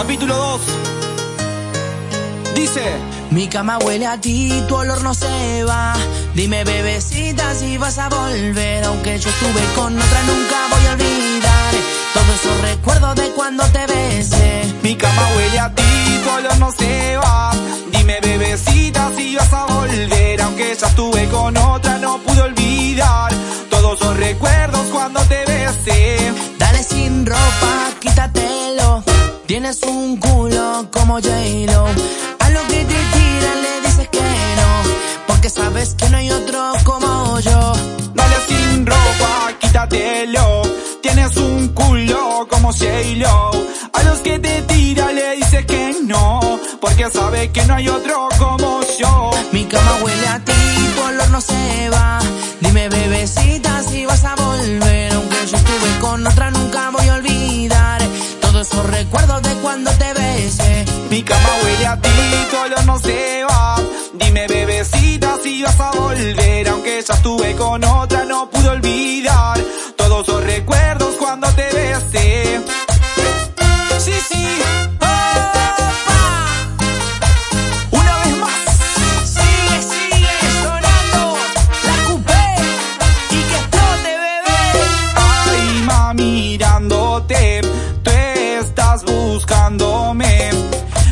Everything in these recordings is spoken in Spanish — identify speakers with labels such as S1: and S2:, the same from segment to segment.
S1: capítulo 2. Dice.
S2: Mi cama huele a ti, tu olor no se va. Dime, bebecita, si vas a volver. Aunque yo estuve con otra, nunca voy a olvidar. Tienes un culo como J-Lo. A lo que te tiran le dices que no. Porque sabes que no hay otro como yo.
S1: Dale sin ropa, quítatelo. Tienes un culo como J-Lo. A los que te tiran le dices que no. Porque sabes que no hay otro como yo.
S2: Mi cama huele a ti, tu olor no se va. Dime, bebecita, si vas a volver. Aunque yo estuve con otra, de cuando te besé.
S1: Mi cama huele a ti, tu olor no se va. Dime, bebecita, si vas a volver. Aunque ya estuve buscándome.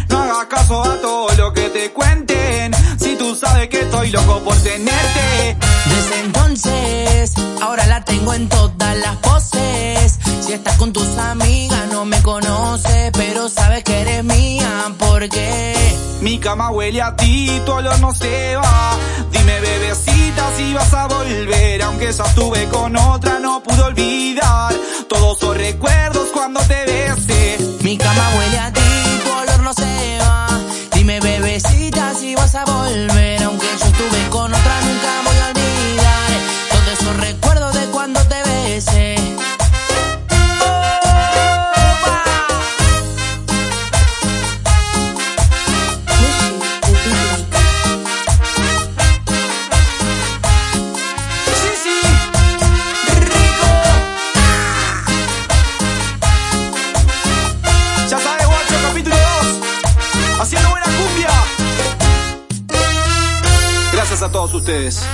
S1: No hagas caso a todo lo que te cuenten. Si tú sabes que estoy loco por tenerte.
S2: Desde entonces, ahora la tengo en todas las poses. Si estás con tus amigas, no me conoces, pero sabes que eres mía, porque
S1: Mi cama huele a ti, tu olor no se va. Dime, bebecita, si vas a volver. Aunque ya estuve con otra, no pude olvidar. Gracias a todos ustedes.